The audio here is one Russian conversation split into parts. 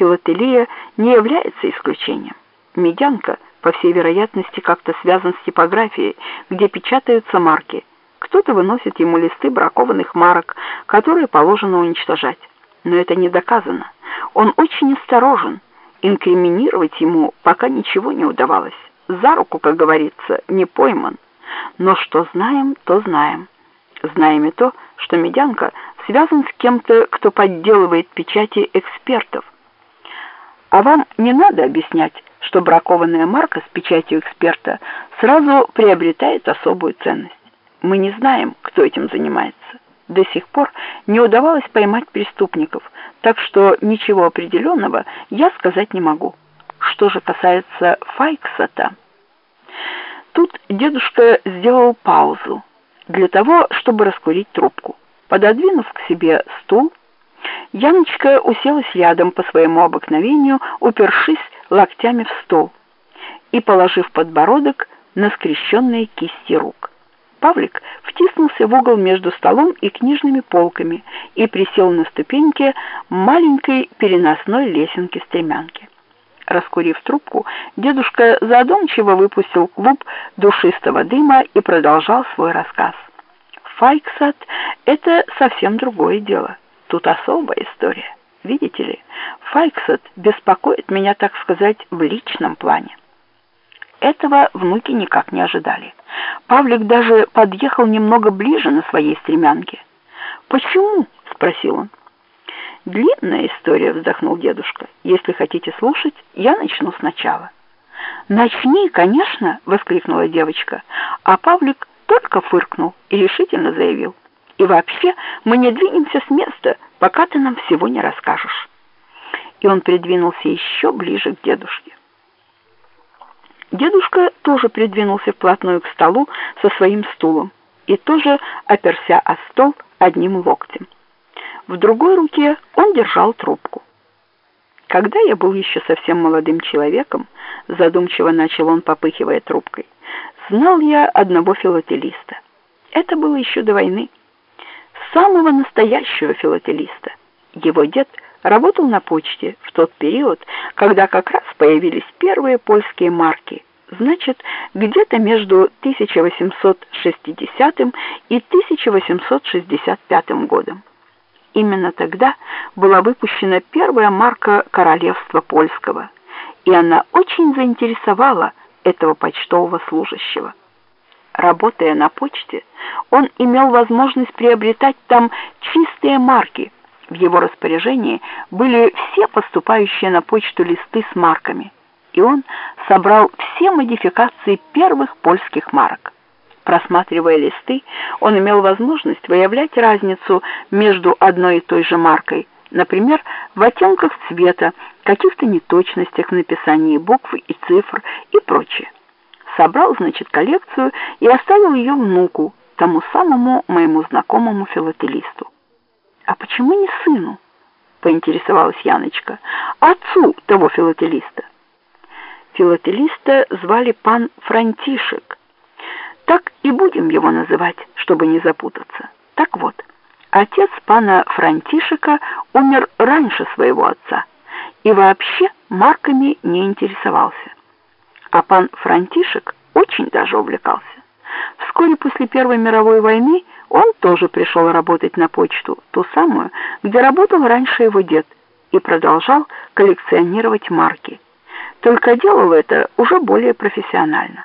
филателия не является исключением. Медянка, по всей вероятности, как-то связан с типографией, где печатаются марки. Кто-то выносит ему листы бракованных марок, которые положено уничтожать. Но это не доказано. Он очень осторожен. Инкриминировать ему пока ничего не удавалось. За руку, как говорится, не пойман. Но что знаем, то знаем. Знаем и то, что Медянка связан с кем-то, кто подделывает печати экспертов. А вам не надо объяснять, что бракованная марка с печатью эксперта сразу приобретает особую ценность. Мы не знаем, кто этим занимается. До сих пор не удавалось поймать преступников, так что ничего определенного я сказать не могу. Что же касается Файксата... Тут дедушка сделал паузу для того, чтобы раскурить трубку. Пододвинув к себе стул, Яночка уселась рядом по своему обыкновению, упершись локтями в стол и положив подбородок на скрещенные кисти рук. Павлик втиснулся в угол между столом и книжными полками и присел на ступеньке маленькой переносной лесенки-стремянки. Раскурив трубку, дедушка задумчиво выпустил клуб душистого дыма и продолжал свой рассказ. Файксат — это совсем другое дело. Тут особая история. Видите ли, Файксат беспокоит меня, так сказать, в личном плане. Этого внуки никак не ожидали. Павлик даже подъехал немного ближе на своей стремянке. «Почему?» — спросил он. «Длинная история», — вздохнул дедушка. «Если хотите слушать, я начну сначала». «Начни, конечно!» — воскликнула девочка. А Павлик только фыркнул и решительно заявил. «И вообще мы не двинемся с места, пока ты нам всего не расскажешь». И он придвинулся еще ближе к дедушке. Дедушка тоже придвинулся вплотную к столу со своим стулом и тоже оперся о стол одним локтем. В другой руке он держал трубку. Когда я был еще совсем молодым человеком, задумчиво начал он, попыхивая трубкой, знал я одного филателиста. Это было еще до войны. Самого настоящего филателиста. Его дед работал на почте в тот период, когда как раз появились первые польские марки. Значит, где-то между 1860 и 1865 годом. Именно тогда была выпущена первая марка Королевства Польского, и она очень заинтересовала этого почтового служащего. Работая на почте, он имел возможность приобретать там чистые марки. В его распоряжении были все поступающие на почту листы с марками, и он собрал все модификации первых польских марок. Просматривая листы, он имел возможность выявлять разницу между одной и той же маркой, например, в оттенках цвета, каких-то неточностях в написании букв и цифр и прочее. Собрал, значит, коллекцию и оставил ее внуку, тому самому моему знакомому филателисту. «А почему не сыну?» — поинтересовалась Яночка. «Отцу того филателиста». Филателиста звали пан Франтишек. Так и будем его называть, чтобы не запутаться. Так вот, отец пана Франтишека умер раньше своего отца и вообще марками не интересовался. А пан Франтишек очень даже увлекался. Вскоре после Первой мировой войны он тоже пришел работать на почту, ту самую, где работал раньше его дед, и продолжал коллекционировать марки. Только делал это уже более профессионально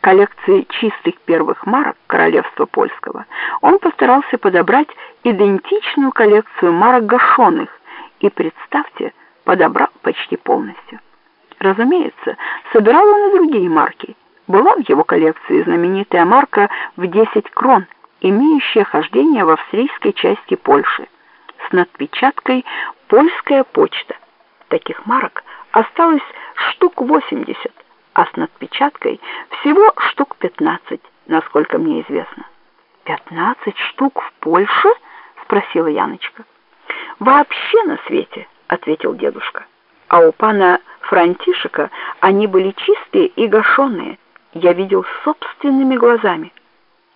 коллекции чистых первых марок королевства польского, он постарался подобрать идентичную коллекцию марок гашеных и, представьте, подобрал почти полностью. Разумеется, собирал он и другие марки. Была в его коллекции знаменитая марка в 10 крон, имеющая хождение в австрийской части Польши, с надпечаткой «Польская почта». Таких марок осталось штук 80 а с надпечаткой всего штук 15, насколько мне известно. «Пятнадцать штук в Польше?» — спросила Яночка. «Вообще на свете», — ответил дедушка. «А у пана Франтишека они были чистые и гашеные. Я видел собственными глазами».